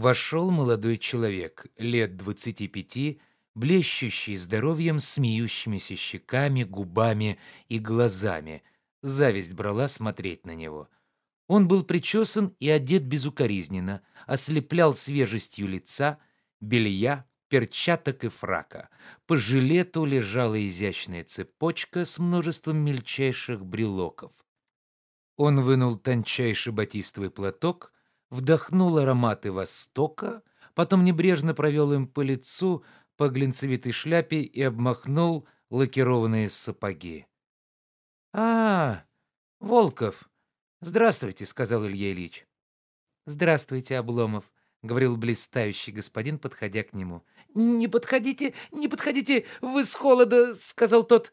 вошел молодой человек, лет двадцати пяти, блещущий здоровьем, смеющимися щеками, губами и глазами. Зависть брала смотреть на него. Он был причесан и одет безукоризненно, ослеплял свежестью лица, белья, перчаток и фрака. По жилету лежала изящная цепочка с множеством мельчайших брелоков. Он вынул тончайший батистовый платок, вдохнул ароматы Востока, потом небрежно провел им по лицу, по глинцевитой шляпе и обмахнул лакированные сапоги. «А, Волков! Здравствуйте!» — сказал Илья Ильич. «Здравствуйте, Обломов!» — говорил блистающий господин, подходя к нему. «Не подходите, не подходите, вы с холода!» — сказал тот.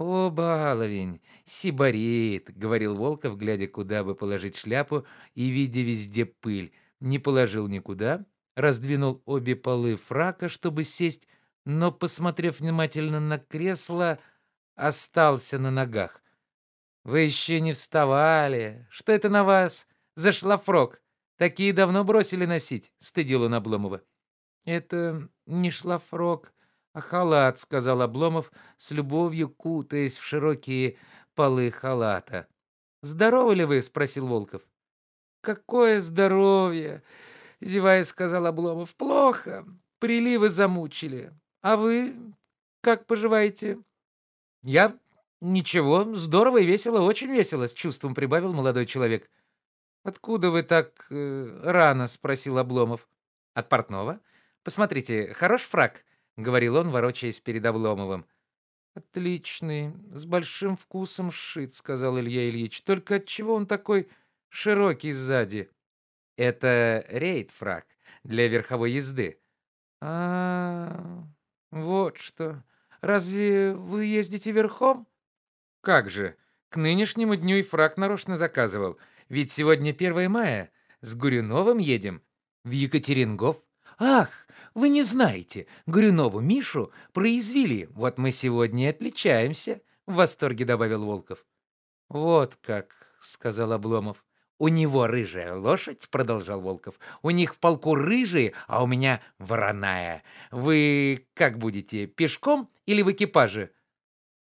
«О, баловень, сибарит!» — говорил Волков, глядя, куда бы положить шляпу и видя везде пыль. Не положил никуда, раздвинул обе полы фрака, чтобы сесть, но, посмотрев внимательно на кресло, остался на ногах. «Вы еще не вставали. Что это на вас за шлафрок? Такие давно бросили носить», — стыдил он Обломова. «Это не шлафрок, а халат», — сказал Обломов, с любовью кутаясь в широкие полы халата. «Здоровы ли вы?» — спросил Волков. «Какое здоровье!» — зевая сказал Обломов. «Плохо. Приливы замучили. А вы как поживаете?» «Я ничего, здорово и весело, очень весело», — с чувством прибавил молодой человек. «Откуда вы так э, рано?» — спросил Обломов. «От портного. Посмотрите, хорош фрак», — говорил он, ворочаясь перед Обломовым. «Отличный, с большим вкусом сшит», — сказал Илья Ильич. «Только отчего он такой широкий сзади?» Это рейд-фрак для верховой езды. А, вот что. Разве вы ездите верхом? Как же? К нынешнему дню и фрак нарочно заказывал. Ведь сегодня 1 мая. С Гурюновым едем. В Екатерингов. Ах, вы не знаете. Гурюнову Мишу произвели. Вот мы сегодня отличаемся. В восторге добавил Волков. Вот как, сказал Обломов. «У него рыжая лошадь», — продолжал Волков. «У них в полку рыжие, а у меня вороная. Вы как будете, пешком или в экипаже?»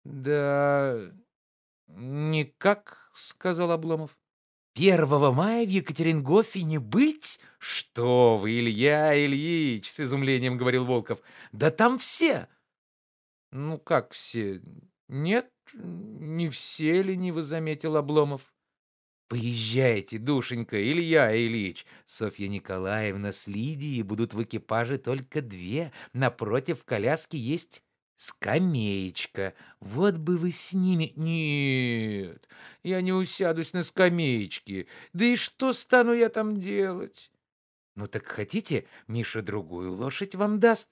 «Да никак», — сказал Обломов. «Первого мая в Екатерингофе не быть? Что вы, Илья Ильич!» — с изумлением говорил Волков. «Да там все!» «Ну как все? Нет, не все лениво», — заметил Обломов. «Поезжайте, душенька, Илья Ильич. Софья Николаевна с Лидией будут в экипаже только две. Напротив коляски есть скамеечка. Вот бы вы с ними...» «Нет, я не усядусь на скамеечке. Да и что стану я там делать?» «Ну так хотите, Миша другую лошадь вам даст?»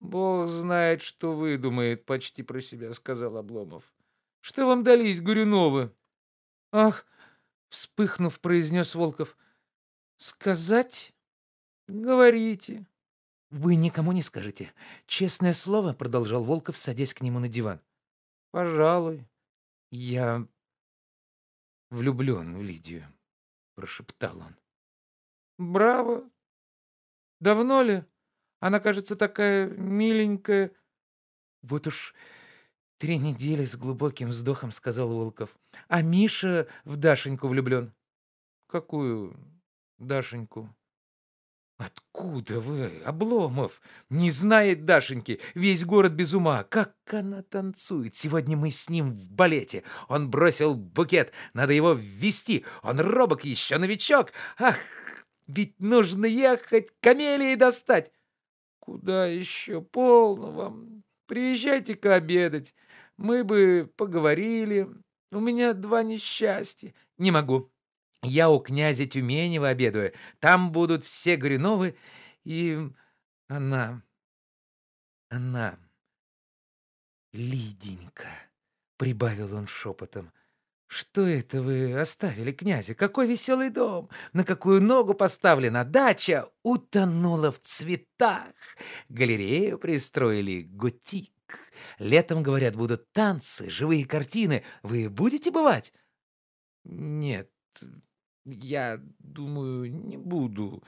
«Бог знает, что выдумает», — почти про себя сказал Обломов. «Что вам дались, Горюновы?» «Ах!» вспыхнув, произнес Волков. Сказать? Говорите. Вы никому не скажете. Честное слово, продолжал Волков, садясь к нему на диван. Пожалуй. Я влюблен в Лидию, прошептал он. Браво. Давно ли? Она, кажется, такая миленькая. Вот уж «Три недели с глубоким вздохом», — сказал Волков. «А Миша в Дашеньку влюблен». «Какую Дашеньку?» «Откуда вы, Обломов? Не знает Дашеньки. Весь город без ума. Как она танцует. Сегодня мы с ним в балете. Он бросил букет. Надо его ввести. Он робок еще, новичок. Ах, ведь нужно ехать, камелии достать». «Куда еще? Полно вам. Приезжайте-ка обедать. Мы бы поговорили. У меня два несчастья. Не могу. Я у князя Тюменева обедаю. Там будут все Горюновы и она... Она... Лиденька, прибавил он шепотом. Что это вы оставили князя? Какой веселый дом! На какую ногу поставлена дача! Утонула в цветах! Галерею пристроили, гутик. Летом, говорят, будут танцы, живые картины. Вы будете бывать? Нет, я думаю, не буду.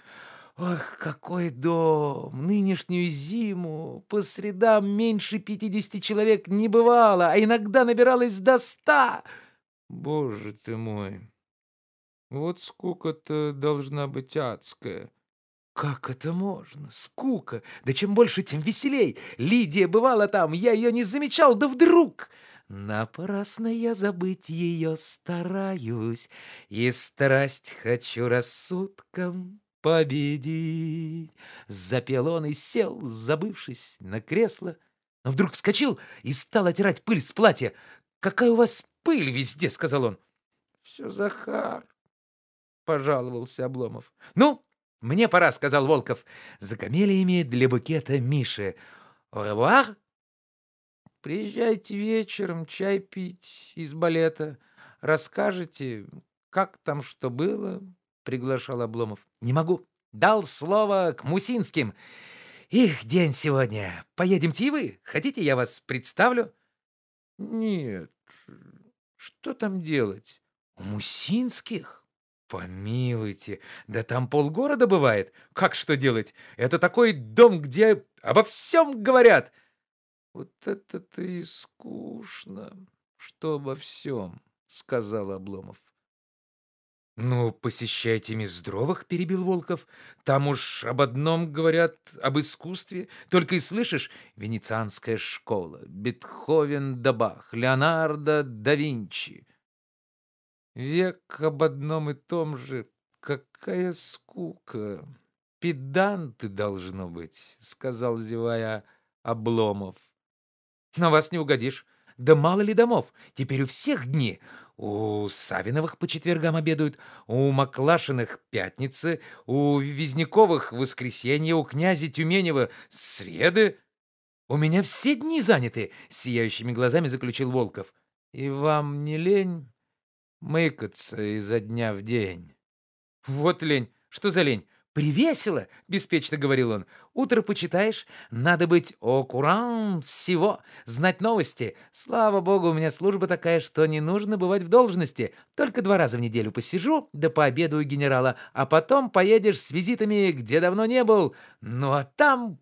Ох, какой дом! Нынешнюю зиму по средам меньше пятидесяти человек не бывало, а иногда набиралось до ста. Боже ты мой! Вот скука-то должна быть адская. Как это можно? Скука! Да чем больше, тем веселей. Лидия бывала там, я ее не замечал, да вдруг... Напрасно я забыть ее стараюсь, И страсть хочу рассудком победить. Запел он и сел, забывшись на кресло, но вдруг вскочил и стал отирать пыль с платья. «Какая у вас пыль везде!» — сказал он. «Все Захар», — пожаловался Обломов. «Ну, мне пора», — сказал Волков. «За камелиями для букета Миши. Au Приезжайте вечером чай пить из балета. Расскажете, как там что было, приглашал Обломов. Не могу. Дал слово к Мусинским. Их день сегодня. Поедемте и вы. Хотите, я вас представлю? Нет. Что там делать? У Мусинских? Помилуйте, да там полгорода бывает. Как что делать? Это такой дом, где обо всем говорят. «Вот это-то и скучно, что обо всем», — сказал Обломов. «Ну, посещайте Мездровых», — перебил Волков. «Там уж об одном говорят, об искусстве. Только и слышишь, венецианская школа, Бетховен да Бах, Леонардо да Винчи. Век об одном и том же. Какая скука! Педанты должно быть», — сказал, зевая, Обломов. На вас не угодишь. Да мало ли домов. Теперь у всех дни. У Савиновых по четвергам обедают, у Маклашиных — пятницы, у Визняковых — воскресенье, у князя Тюменева — среды. У меня все дни заняты, — сияющими глазами заключил Волков. И вам не лень мыкаться изо дня в день? Вот лень. Что за лень? «Привесело!» — беспечно говорил он. «Утро почитаешь? Надо быть окуран всего, знать новости. Слава богу, у меня служба такая, что не нужно бывать в должности. Только два раза в неделю посижу, да пообедаю генерала, а потом поедешь с визитами, где давно не был. Ну а там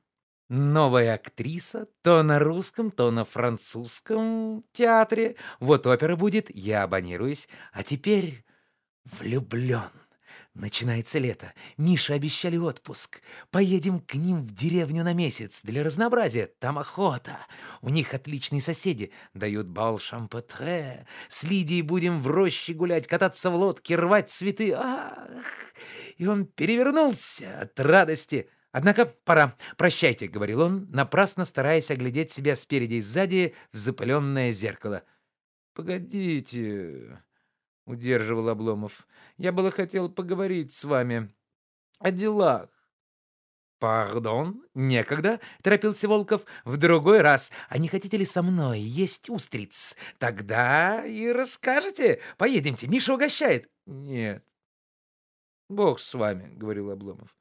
Новая актриса, то на русском, то на французском театре. Вот опера будет, я абонируюсь. А теперь влюблен. Начинается лето. Миша обещали отпуск. Поедем к ним в деревню на месяц. Для разнообразия. Там охота. У них отличные соседи. Дают бал шампетре. С Лидией будем в роще гулять, кататься в лодке, рвать цветы. Ах! И он перевернулся от радости. «Однако пора. Прощайте», — говорил он, напрасно стараясь оглядеть себя спереди и сзади в запыленное зеркало. «Погодите», — удерживал Обломов. «Я было хотел поговорить с вами о делах». «Пардон, некогда», — торопился Волков. «В другой раз. А не хотите ли со мной есть устриц? Тогда и расскажете. Поедемте, Миша угощает». «Нет». «Бог с вами», — говорил Обломов.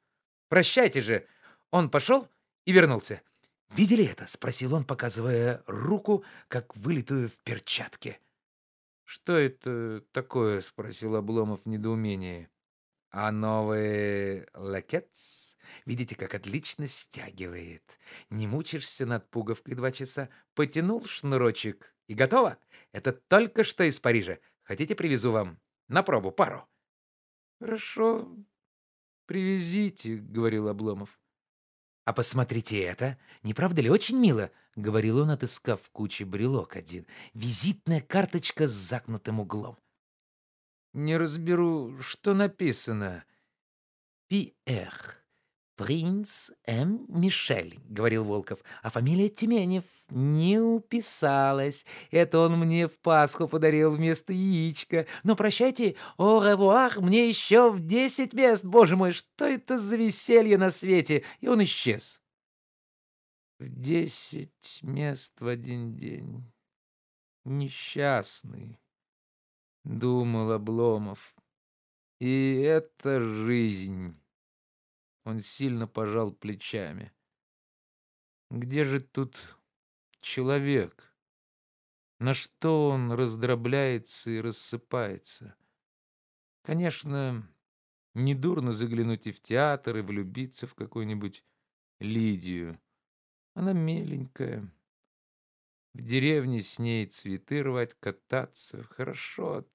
«Прощайте же». Он пошел и вернулся. «Видели это?» — спросил он, показывая руку, как вылитую в перчатке. «Что это такое?» — спросил Обломов в недоумении. «А новый лакетс? Видите, как отлично стягивает. Не мучишься над пуговкой два часа. Потянул шнурочек и готово. Это только что из Парижа. Хотите, привезу вам на пробу пару?» «Хорошо, привезите», — говорил Обломов. «А посмотрите это! Не правда ли очень мило?» — говорил он, отыскав в куче брелок один. «Визитная карточка с загнутым углом». «Не разберу, что написано». «Пиэр». «Принц М. Мишель», — говорил Волков, «а фамилия Тюменев не уписалась. Это он мне в Пасху подарил вместо яичка. Но прощайте, о ревуар, мне еще в десять мест. Боже мой, что это за веселье на свете?» И он исчез. В десять мест в один день. Несчастный, — думал Обломов. И это жизнь. Он сильно пожал плечами. Где же тут человек? На что он раздробляется и рассыпается? Конечно, Недурно заглянуть и в театр, и влюбиться в какую-нибудь Лидию. Она миленькая. В деревне с ней цветы рвать, кататься. Хорошо.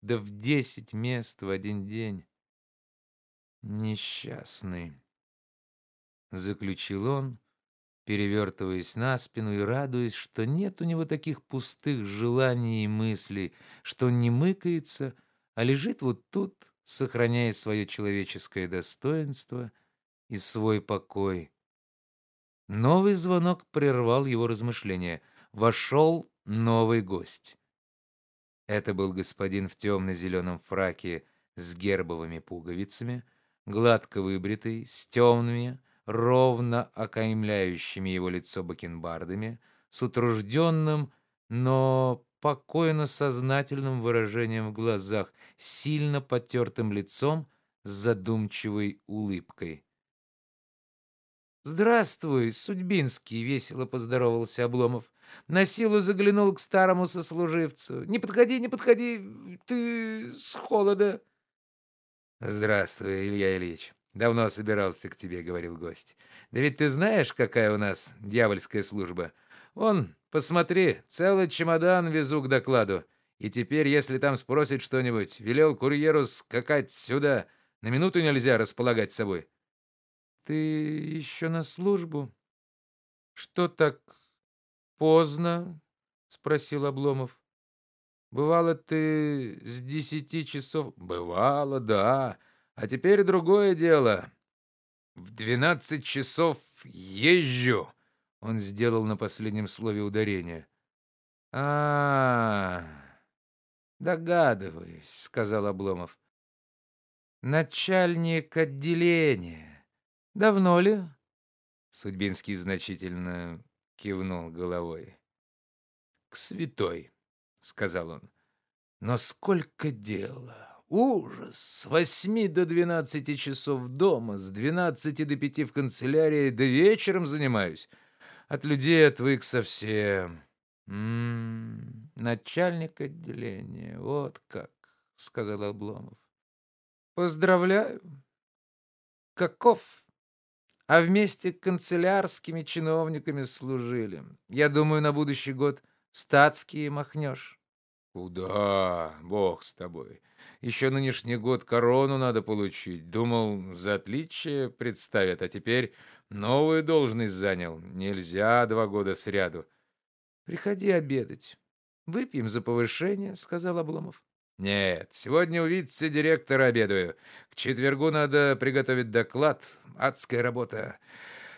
Да в десять мест в один день. Несчастный. Заключил он, перевертываясь на спину и радуясь, что нет у него таких пустых желаний и мыслей, что он не мыкается, а лежит вот тут, сохраняя свое человеческое достоинство и свой покой. Новый звонок прервал его размышления. Вошел новый гость. Это был господин в темно-зеленом фраке с гербовыми пуговицами, гладко выбритый, с темными, ровно окаймляющими его лицо бакенбардами, с утружденным, но спокойно сознательным выражением в глазах, сильно потертым лицом, с задумчивой улыбкой. «Здравствуй, Судьбинский!» — весело поздоровался Обломов. На силу заглянул к старому сослуживцу. «Не подходи, не подходи, ты с холода!» «Здравствуй, Илья Ильич. Давно собирался к тебе», — говорил гость. «Да ведь ты знаешь, какая у нас дьявольская служба? Вон, посмотри, целый чемодан везу к докладу. И теперь, если там спросят что-нибудь, велел курьеру скакать сюда. На минуту нельзя располагать собой. Ты еще на службу? Что так поздно? спросил Обломов. Бывало ты с десяти часов. Бывало, да. А теперь другое дело. В двенадцать часов езжу. Он сделал на последнем слове ударение. А, -а, -а догадываюсь, сказал Обломов. Начальник отделения. Давно ли? Судьбинский значительно кивнул головой. К святой, сказал он. Но сколько дела! Ужас! С восьми до двенадцати часов дома, с двенадцати до пяти в канцелярии, до вечером занимаюсь. От людей отвык совсем. М -м -м, начальник отделения, вот как, сказал Обломов. Поздравляю. Каков? А вместе канцелярскими чиновниками служили. Я думаю, на будущий год статские махнешь. Куда? Бог с тобой. Еще нынешний год корону надо получить. Думал, за отличие представят, а теперь Новую должность занял. Нельзя два года сряду. Приходи обедать. Выпьем за повышение, сказал Обломов. Нет, сегодня у вице-директора обедаю. К четвергу надо приготовить доклад. Адская работа.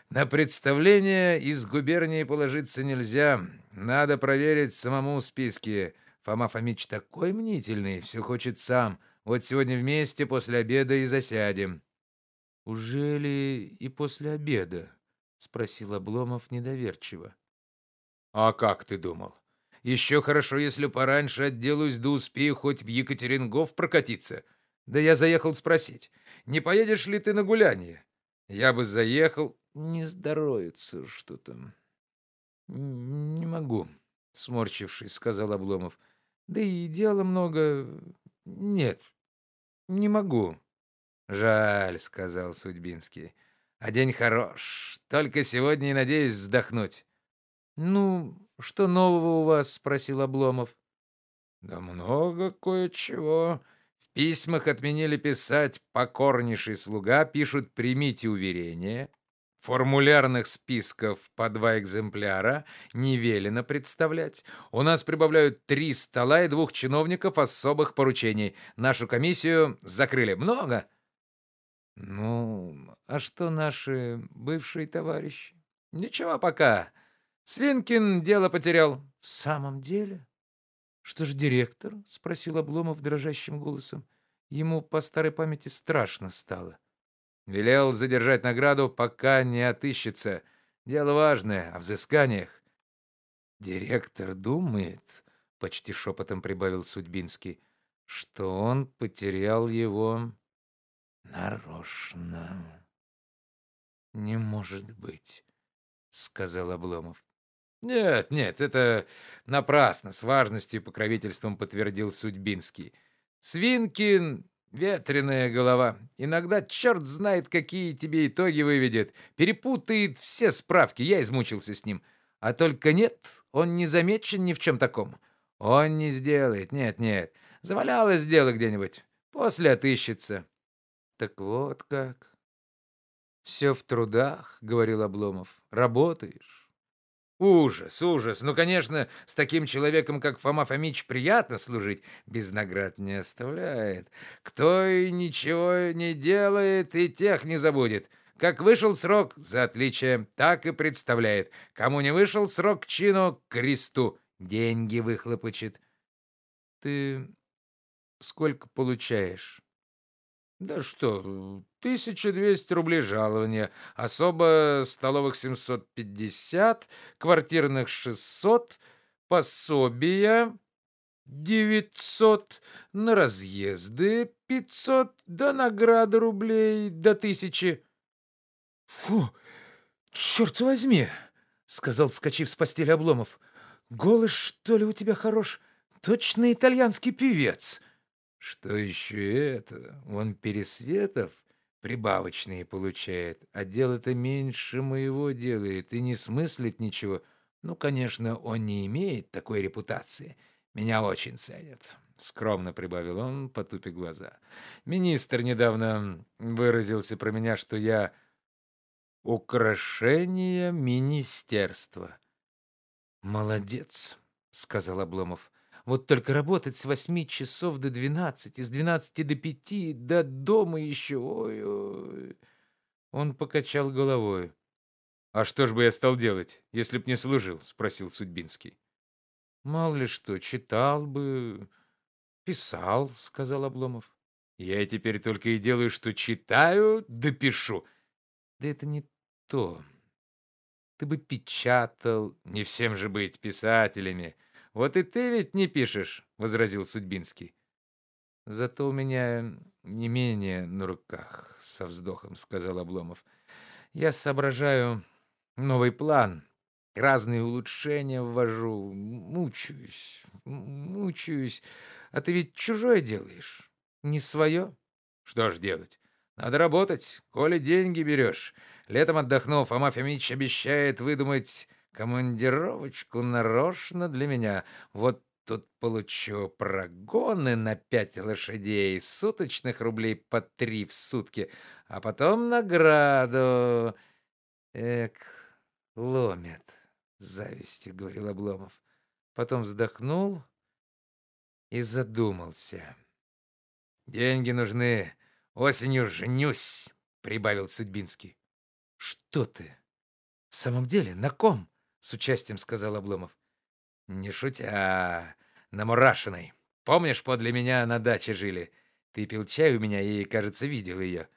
На представление из губернии положиться нельзя. Надо проверить самому списки. Фома Фомич такой мнительный, все хочет сам. Вот сегодня вместе после обеда и засядем. «Ужели и после обеда?» — спросил Обломов недоверчиво. «А как ты думал? Еще хорошо, если пораньше отделаюсь да успею хоть в Екатерингов прокатиться. Да я заехал спросить, не поедешь ли ты на гуляние? Я бы заехал, не здоровится что-то. Не могу, сморщившись, сказал Обломов. Да и дела много. Нет, не могу. Жаль, сказал Судьбинский. А день хорош. Только сегодня и надеюсь вздохнуть. Ну, что нового у вас? спросил Обломов. Да много кое-чего. В письмах отменили писать покорнейший слуга, пишут примите уверение. Формулярных списков по два экземпляра не велено представлять. У нас прибавляют три стола и двух чиновников особых поручений. Нашу комиссию закрыли. Много. Ну, а что наши бывшие товарищи? Ничего пока. Свинкин дело потерял. В самом деле? Что ж директор? спросил Обломов дрожащим голосом. Ему по старой памяти страшно стало. Велел задержать награду, пока не отыщется. Дело важное, о взысканиях. Директор думает, почти шепотом прибавил Судьбинский, что он потерял его Нарочно. Не может быть, сказал Обломов. Нет, нет, это напрасно, с важностью и покровительством подтвердил Судьбинский. Свинкин Ветреная голова. Иногда черт знает, какие тебе итоги выведет. Перепутает все справки, я измучился с ним. А только нет, он не замечен ни в чем таком. Он не сделает, нет-нет. Завалялось дело где-нибудь. После отыщется. Так вот как. Все в трудах, говорил Обломов. Работаешь. Ужас, ужас. Ну, конечно, с таким человеком, как Фома Фомич, приятно служить. Без наград не оставляет. Кто и ничего не делает, и тех не забудет. Как вышел срок за отличие, так и представляет. Кому не вышел срок к чину, к кресту. Деньги выхлопочет. Ты сколько получаешь? Да что, 1200 рублей жалования, особо столовых 750, квартирных 600, пособия 900, на разъезды 500, да награды рублей до тысячи. Фу, черт возьми, сказал, вскочив с постели Обломов. Голос, что ли, у тебя хорош? Точно итальянский певец. Что еще это? Он Пересветов прибавочные получает, а дело-то меньше моего делает и не смыслит ничего. Ну, конечно, он не имеет такой репутации. Меня очень ценят. Скромно прибавил он, потупив глаза. Министр недавно выразился про меня, что я украшение министерства. Молодец, сказал Обломов. Вот только работать с восьми часов до двенадцати, с двенадцати до пяти, до дома еще. Ой-ой. Он покачал головой. А что ж бы я стал делать, если б не служил, спросил Судьбинский. Мало ли что, читал бы, писал, сказал Обломов. Я теперь только и делаю, что читаю, да пишу. Да это не то. Ты бы печатал. Не всем же быть писателями. Вот и ты ведь не пишешь, возразил Судьбинский. Зато у меня не менее на руках, со вздохом сказал Обломов. Я соображаю новый план, разные улучшения ввожу, мучаюсь, мучаюсь. А ты ведь чужое делаешь, не свое. Что ж делать? Надо работать, коли деньги берешь. Летом отдохнув, Фома Фомич обещает выдумать командировочку нарочно для меня. Вот тут получу прогоны на пять лошадей, суточных рублей по три в сутки, а потом награду. Эк, ломит, завистью говорил Обломов. Потом вздохнул и задумался. Деньги нужны. Осенью женюсь, прибавил Судьбинский. Что ты? В самом деле, на ком? С участием сказал Обломов. Не шутя, на Мурашиной. Помнишь, подле меня на даче жили? Ты пил чай у меня и, кажется, видел ее.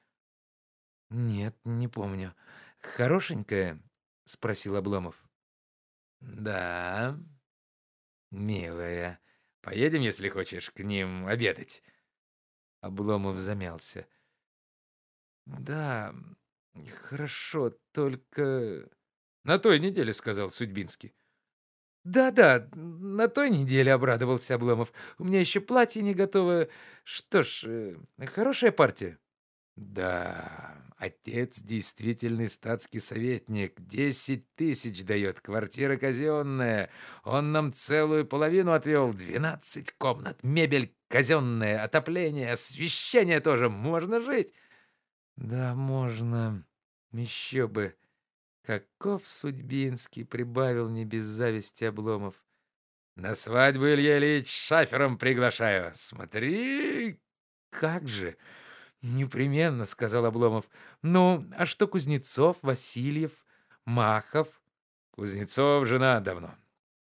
Нет, не помню. Хорошенькая? спросил Обломов. Да. Милая. Поедем, если хочешь, к ним обедать. Обломов замялся. Да, Хорошо, только на той неделе, сказал Судьбинский. Да-да, на той неделе обрадовался Обломов. У меня еще платье не готово. Что ж, э, хорошая партия. Да, отец действительный статский советник. Десять тысяч дает, квартира казенная. Он нам целую половину отвел. Двенадцать комнат, мебель казенная, отопление, освещение тоже. Можно жить. Да, можно. Еще бы. Каков Судьбинский, прибавил не без зависти Обломов. На свадьбу Илья Ильич шафером приглашаю. Смотри, как же. Непременно, сказал Обломов. Ну, а что Кузнецов, Васильев, Махов? Кузнецов жена давно.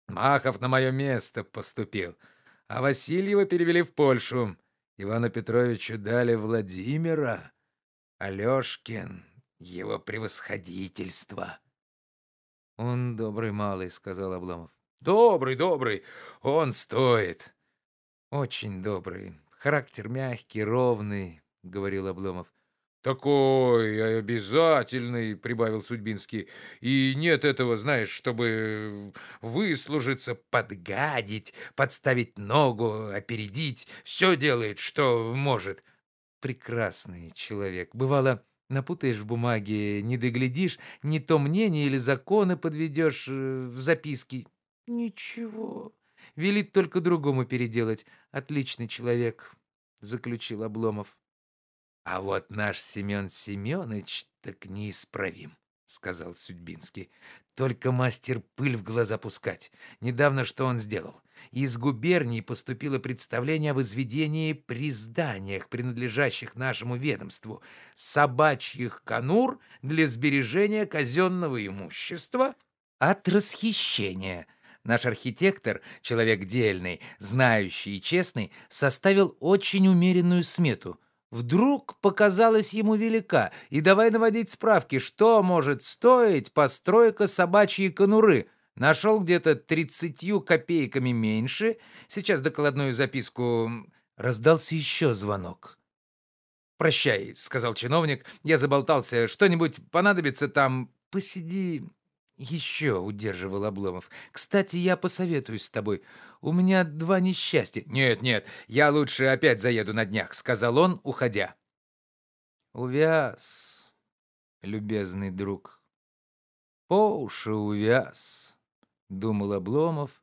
Махов на мое место поступил, а Васильева перевели в Польшу. Ивану Петровичу дали Владимира. Алёшкин, его превосходительство. Он добрый малый, сказал Обломов. Добрый, добрый, он стоит. Очень добрый, характер мягкий, ровный, говорил Обломов. Такой обязательный, прибавил Судьбинский. И нет этого, знаешь, чтобы выслужиться, подгадить, подставить ногу, опередить, все делает, что может. прекрасный человек. Бывало, напутаешь в бумаге, не доглядишь, не то мнение или законы подведешь э, в записке. Ничего, велит только другому переделать. Отличный человек, заключил Обломов. А вот наш Семен Семенович так неисправим, сказал Судьбинский. Только мастер пыль в глаза пускать. Недавно что он сделал? Из губернии поступило представление о возведении при зданиях, принадлежащих нашему ведомству, собачьих конур для сбережения казенного имущества от расхищения. Наш архитектор, человек дельный, знающий и честный, составил очень умеренную смету. Вдруг показалась ему велика, и давай наводить справки, что может стоить постройка собачьей конуры – Нашел где-то тридцатью копейками меньше. Сейчас докладную записку... Раздался еще звонок. «Прощай», — сказал чиновник. «Я заболтался. Что-нибудь понадобится там? Посиди еще», — удерживал Обломов. «Кстати, я посоветуюсь с тобой. У меня два несчастья». «Нет, нет, я лучше опять заеду на днях», — сказал он, уходя. «Увяз, любезный друг, по уши увяз» думал Обломов,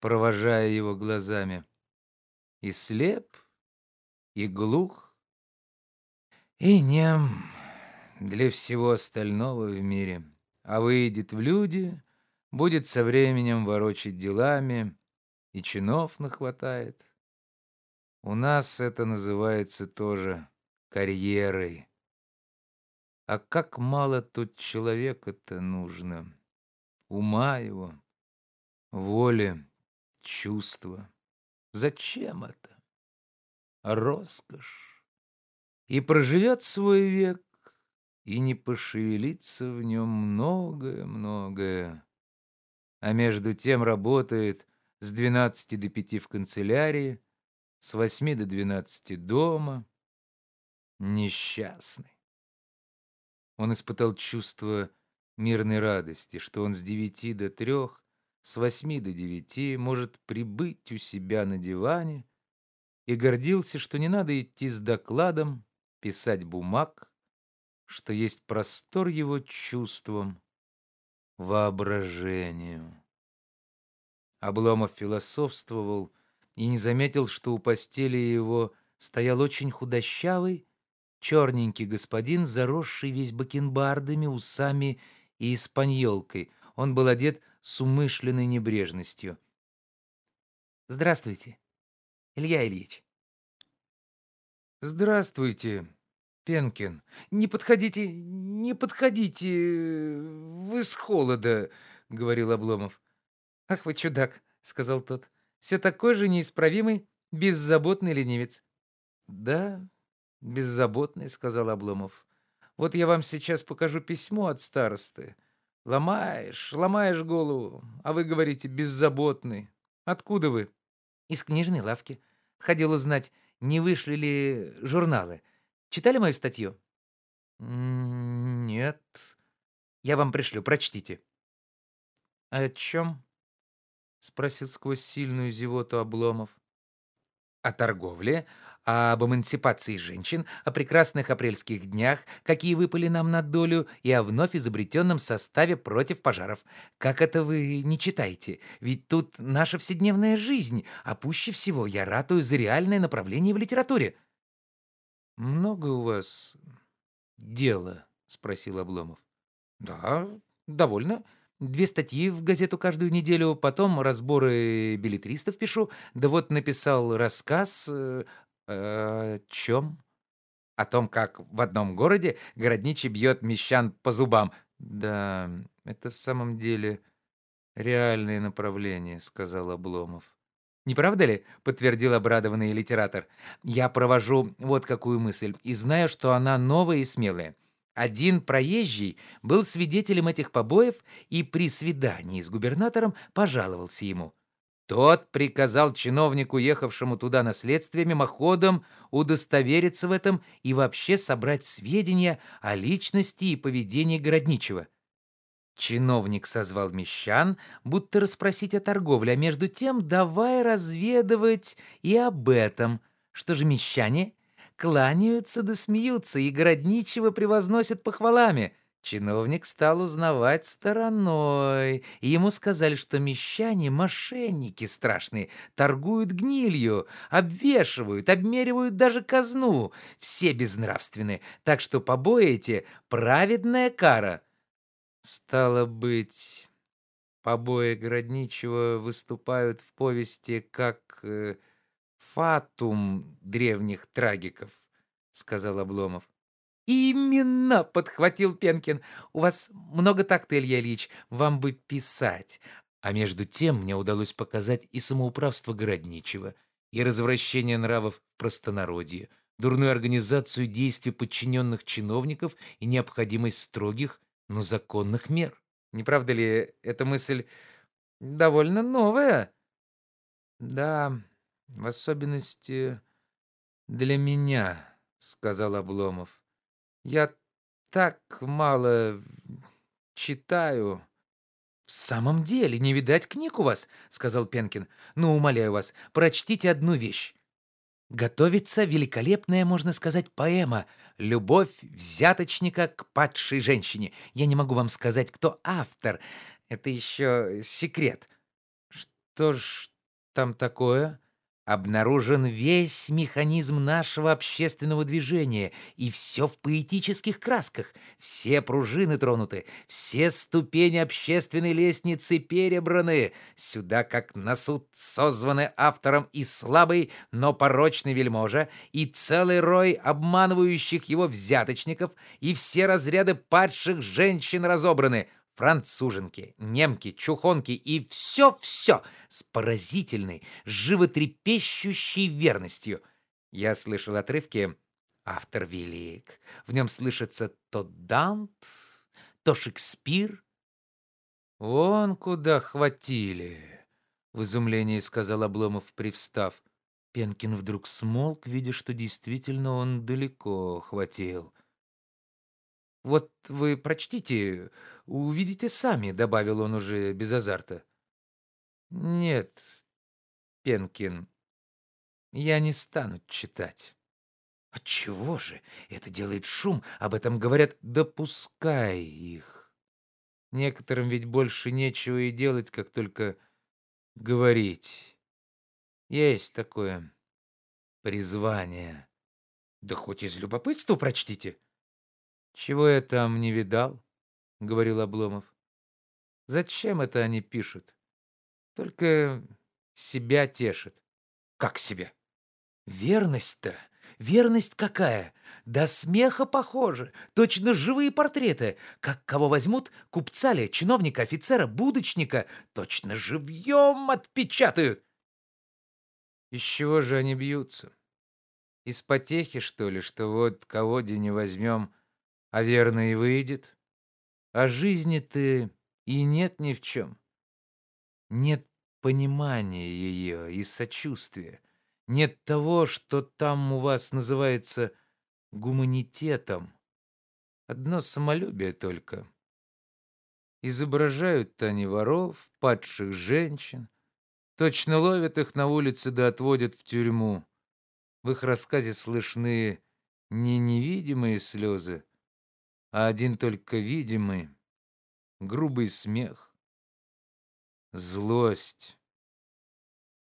провожая его глазами. И слеп, и глух, и нем для всего остального в мире. А выйдет в люди, будет со временем ворочать делами, и чинов нахватает. У нас это называется тоже карьерой. А как мало тут человека-то нужно ума его, воли, чувства. Зачем это? Роскошь. И проживет свой век, и не пошевелится в нем многое-многое. А между тем работает с двенадцати до пяти в канцелярии, с восьми до двенадцати дома. Несчастный. Он испытал чувство мирной радости, что он с девяти до трех, с восьми до девяти может прибыть у себя на диване, и гордился, что не надо идти с докладом, писать бумаг, что есть простор его чувствам, воображению. Обломов философствовал и не заметил, что у постели его стоял очень худощавый, черненький господин, заросший весь бакенбардами, усами и испаньолкой. Он был одет с умышленной небрежностью. «Здравствуйте, Илья Ильич». «Здравствуйте, Пенкин. Не подходите, не подходите, вы с холода», — говорил Обломов. «Ах вы чудак», — сказал тот. «Все такой же неисправимый, беззаботный ленивец». «Да, беззаботный», — сказал Обломов. Вот я вам сейчас покажу письмо от старосты. Ломаешь, ломаешь голову, а вы говорите беззаботный. Откуда вы? Из книжной лавки. Ходил узнать, не вышли ли журналы. Читали мою статью? Нет. Я вам пришлю, прочтите. А о чем? Спросил сквозь сильную зевоту Обломов. О торговле, об эмансипации женщин, о прекрасных апрельских днях, какие выпали нам на долю, и о вновь изобретенном составе против пожаров. Как это вы не читаете? Ведь тут наша вседневная жизнь, а пуще всего я ратую за реальное направление в литературе». «Много у вас дела?» — спросил Обломов. «Да, довольно. Две статьи в газету каждую неделю, потом разборы билетристов пишу, да вот написал рассказ э, Э, чем? О том, как в одном городе городничий бьет мещан по зубам. Да, это в самом деле реальное направление, сказал Обломов. Не правда ли? подтвердил обрадованный литератор. Я провожу вот какую мысль и знаю, что она новая и смелая. Один проезжий был свидетелем этих побоев и при свидании с губернатором пожаловался ему. Тот приказал чиновнику, ехавшему туда на следствие, мимоходом удостовериться в этом и вообще собрать сведения о личности и поведении городничего. Чиновник созвал мещан, будто расспросить о торговле, а между тем давай разведывать и об этом. Что же мещане? кланяются да смеются и городничего превозносят похвалами. Чиновник стал узнавать стороной, и ему сказали, что мещане — мошенники страшные, торгуют гнилью, обвешивают, обмеривают даже казну, все безнравственные, так что побои эти — праведная кара. Стало быть, побои городничего выступают в повести как э, фатум древних трагиков, — сказал Обломов. «Именно!» — подхватил Пенкин. «У вас много такта, Илья Ильич, вам бы писать». А между тем мне удалось показать и самоуправство городничего, и развращение нравов в простонародье, дурную организацию действий подчиненных чиновников и необходимость строгих, но законных мер. Не правда ли, эта мысль довольно новая? Да, в особенности для меня, сказал Обломов. Я так мало читаю. В самом деле, не видать книг у вас, сказал Пенкин. Ну, умоляю вас, прочтите одну вещь. Готовится великолепная, можно сказать, поэма «Любовь взяточника к падшей женщине». Я не могу вам сказать, кто автор. Это еще секрет. Что ж там такое? Обнаружен весь механизм нашего общественного движения, и все в поэтических красках. Все пружины тронуты, все ступени общественной лестницы перебраны. Сюда, как на суд, созваны автором и слабый, но порочный вельможа, и целый рой обманывающих его взяточников, и все разряды падших женщин разобраны — француженки, немки, чухонки и все-все с поразительной, животрепещущей верностью. Я слышал отрывки «Автор велик». В нем слышится то Дант, то Шекспир. «Он куда хватили!» — в изумлении сказал Обломов, привстав. Пенкин вдруг смолк, видя, что действительно он далеко хватил. «Вот вы прочтите, увидите сами», — добавил он уже без азарта. «Нет, Пенкин, я не стану читать». «Отчего же? Это делает шум, об этом говорят, допускай их. Некоторым ведь больше нечего и делать, как только говорить. Есть такое призвание. Да хоть из любопытства прочтите». «Чего я там не видал?» — говорил Обломов. «Зачем это они пишут? Только себя тешат». «Как себя?» «Верность-то! Верность какая! До смеха похоже! Точно живые портреты! Как кого возьмут, купца ли, чиновника, офицера, будочника, точно живьем отпечатают!» «Из чего же они бьются? Из потехи, что ли, что вот кого где не возьмем, а верно и выйдет. А жизни-то и нет ни в чем. Нет понимания ее и сочувствия. Нет того, что там у вас называется гуманитетом. Одно самолюбие только. Изображают они воров, падших женщин, точно ловят их на улице да отводят в тюрьму. В их рассказе слышны не невидимые слезы, а один только видимый, грубый смех, злость.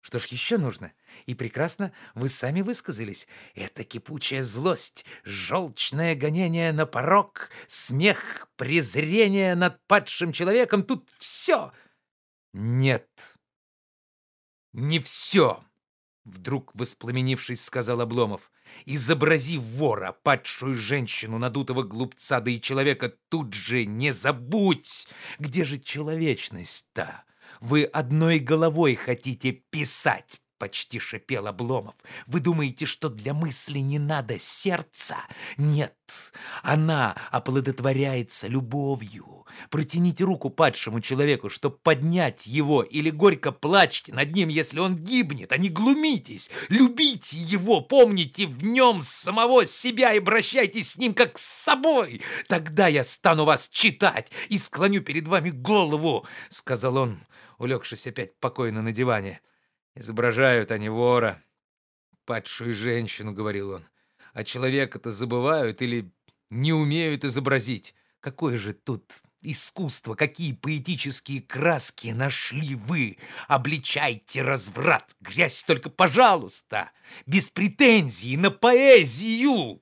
Что ж еще нужно? И прекрасно вы сами высказались. Это кипучая злость, желчное гонение на порог, смех, презрение над падшим человеком. Тут все. Нет, не все. Вдруг воспламенившись, сказал Обломов. «Изобрази вора, падшую женщину, надутого глупца, да и человека тут же не забудь! Где же человечность-то? Вы одной головой хотите писать, Почти шипел Обломов. «Вы думаете, что для мысли не надо сердца? Нет, она оплодотворяется любовью. Протяните руку падшему человеку, чтобы поднять его, или горько плачьте над ним, если он гибнет, а не глумитесь. Любите его, помните в нем самого себя и обращайтесь с ним как с собой. Тогда я стану вас читать и склоню перед вами голову», — сказал он, улегшись опять покойно на диване. Изображают они вора. Падшую женщину, говорил он. а человека-то забывают или не умеют изобразить. Какое же тут искусство, какие поэтические краски нашли вы! Обличайте разврат, грязь только, пожалуйста, без претензий на поэзию!»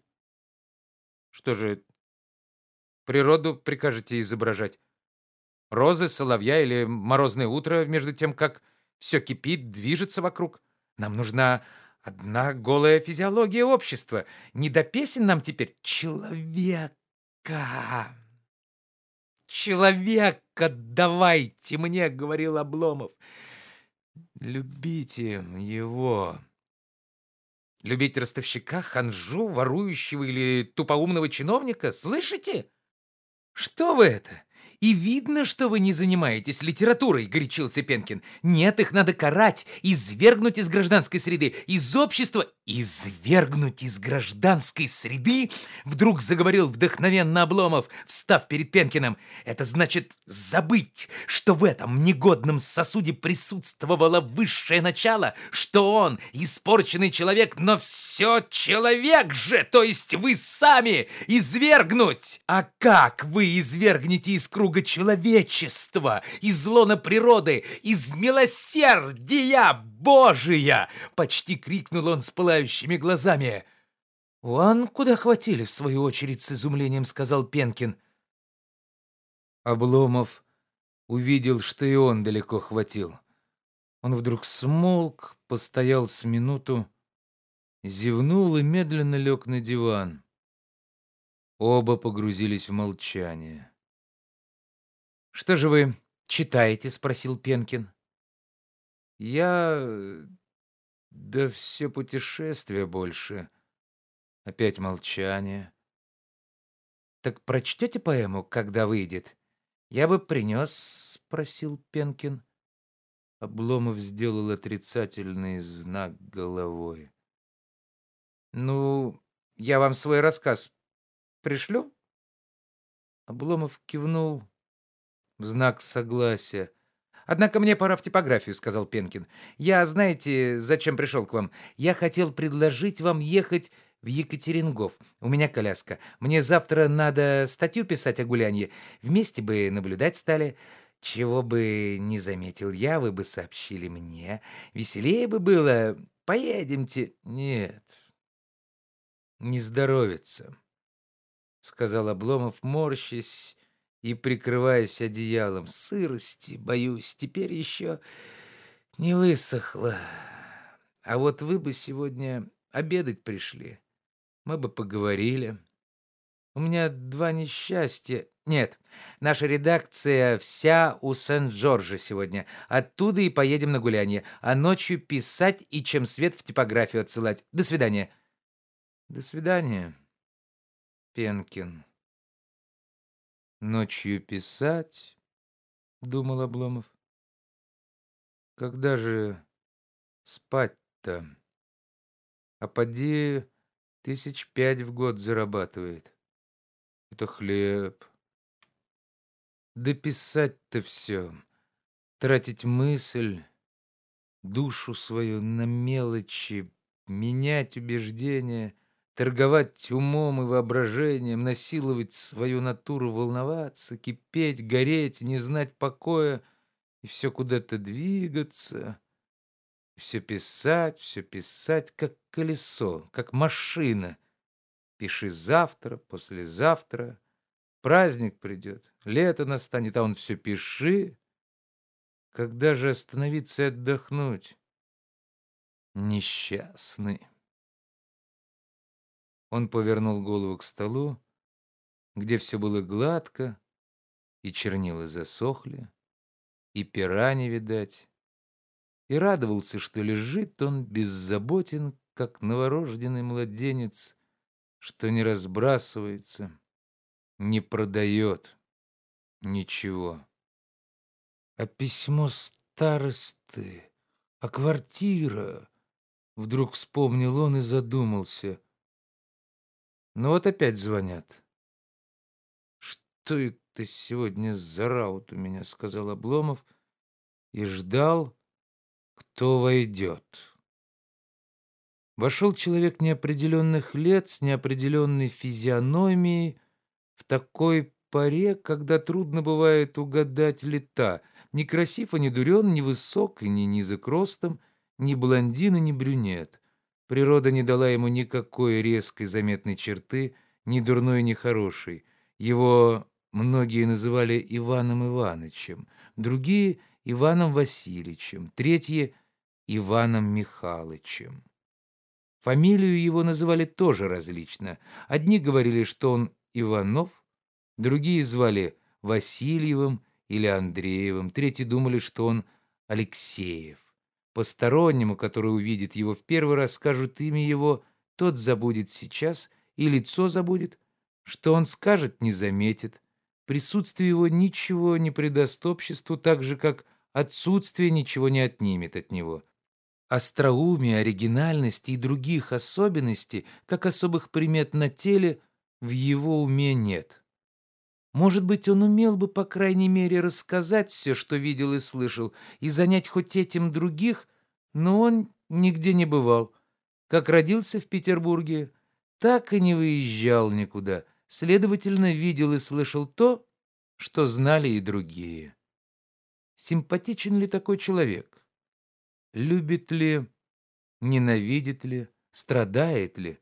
«Что же, природу прикажете изображать? Розы, соловья или морозное утро, между тем, как все кипит, движется вокруг? Нам нужна одна голая физиология общества. Не до песен нам теперь человека!» «Человека давайте мне!» — говорил Обломов. «Любите его!» Любить ростовщика, ханжу, ворующего или тупоумного чиновника? Слышите? Что вы это? И видно, что вы не занимаетесь литературой, горячился Пенкин. Нет, их надо карать, извергнуть из гражданской среды, из общества. Извергнуть из гражданской среды? Вдруг заговорил вдохновенно Обломов, встав перед Пенкиным. Это значит забыть, что в этом негодном сосуде присутствовало высшее начало, что он испорченный человек, но все человек же, то есть вы сами, извергнуть. А как вы извергнете из круга человечества, из лона природы, из милосердия Божия!» — почти крикнул он с пылающими глазами. «Вон куда хватили, в свою очередь, с изумлением сказал Пенкин. Обломов увидел, что и он далеко хватил. Он вдруг смолк, постоял с минуту, зевнул и медленно лег на диван. Оба погрузились в молчание. «Что же вы читаете?» — спросил Пенкин. «Я... да все путешествие больше». Опять молчание. «Так прочтете поэму, когда выйдет?» «Я бы принес», — спросил Пенкин. Обломов сделал отрицательный знак головой. «Ну, я вам свой рассказ пришлю?» Обломов кивнул в знак согласия. «Однако мне пора в типографию», — сказал Пенкин. «Я, знаете, зачем пришел к вам? Я хотел предложить вам ехать в Екатерингов. У меня коляска. Мне завтра надо статью писать о гулянье. Вместе бы наблюдать стали. Чего бы не заметил я, вы бы сообщили мне. Веселее бы было. Поедемте». «Нет, не здоровится», — сказал Обломов, морщась и прикрываясь одеялом. Сырости, боюсь, теперь еще не высохло. А вот вы бы сегодня обедать пришли. Мы бы поговорили. У меня два несчастья. Нет, наша редакция вся у Сент-Джорджа сегодня. Оттуда и поедем на гулянье. А ночью писать и чем свет в типографию отсылать. До свидания. До свидания, Пенкин. Ночью писать, думал Обломов. Когда же спать-то? А поди тысяч пять в год зарабатывает. Это хлеб. Да писать-то все, тратить мысль, душу свою на мелочи, менять убеждения — торговать умом и воображением, насиловать свою натуру, волноваться, кипеть, гореть, не знать покоя и все куда-то двигаться, все писать, все писать, как колесо, как машина. Пиши завтра, послезавтра, праздник придет, лето настанет, а он все пиши. Когда же остановиться и отдохнуть? Несчастный. Он повернул голову к столу, где все было гладко, и чернила засохли, и пера не видать, и радовался, что лежит он беззаботен, как новорожденный младенец, что не разбрасывается, не продает ничего. А письмо старосты, а квартира... Вдруг вспомнил он и задумался — ну вот опять звонят. «Что это сегодня за раут у меня?» — сказал Обломов и ждал, кто войдет. Вошел человек неопределенных лет с неопределенной физиономией в такой паре, когда трудно бывает угадать лета. Ни красив, а ни дурен, ни высок и ни низок ростом, ни блондин и ни брюнет. Природа не дала ему никакой резкой заметной черты, ни дурной, ни хорошей. Его многие называли Иваном Ивановичем, другие — Иваном Васильевичем, третьи — Иваном Михайловичем. Фамилию его называли тоже различно. Одни говорили, что он Иванов, другие звали Васильевым или Андреевым, третьи думали, что он Алексеев. Постороннему, который увидит его в первый раз, скажут имя его, тот забудет сейчас и лицо забудет. Что он скажет, не заметит. Присутствие его ничего не придаст обществу, так же, как отсутствие ничего не отнимет от него. Остроумия, оригинальности и других особенностей, как особых примет на теле, в его уме нет. Может быть, он умел бы, по крайней мере, рассказать все, что видел и слышал, и занять хоть этим других, но он нигде не бывал. Как родился в Петербурге, так и не выезжал никуда, следовательно, видел и слышал то, что знали и другие. Симпатичен ли такой человек? Любит ли, ненавидит ли, страдает ли?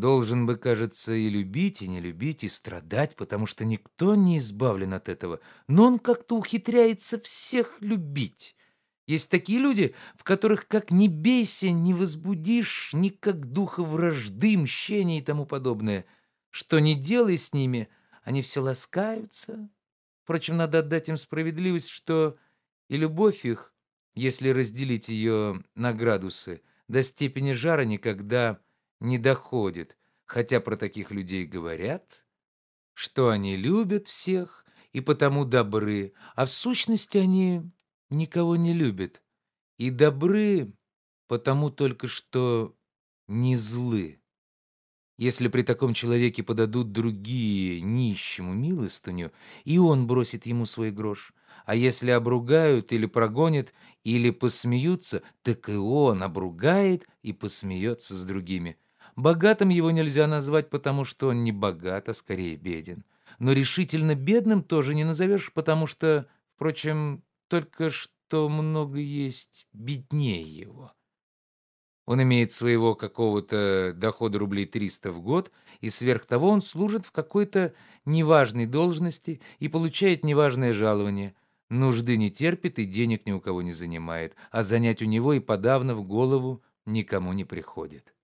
Должен бы, кажется, и любить, и не любить, и страдать, потому что никто не избавлен от этого. Но он как-то ухитряется всех любить. Есть такие люди, в которых как не бейся, не возбудишь, ни как духа вражды, мщения и тому подобное. Что не делай с ними, они все ласкаются. Впрочем, надо отдать им справедливость, что и любовь их, если разделить ее на градусы, до степени жара никогда не доходит, хотя про таких людей говорят, что они любят всех и потому добры, а в сущности они никого не любят и добры потому только что не злы. Если при таком человеке подадут другие нищему милостыню, и он бросит ему свой грош, а если обругают или прогонят, или посмеются, так и он обругает и посмеется с другими. Богатым его нельзя назвать, потому что он не богат, а скорее беден. Но решительно бедным тоже не назовешь, потому что, впрочем, только что много есть беднее его. Он имеет своего какого-то дохода рублей 300 в год, и сверх того он служит в какой-то неважной должности и получает неважное жалование. Нужды не терпит и денег ни у кого не занимает, а занять у него и подавно в голову никому не приходит.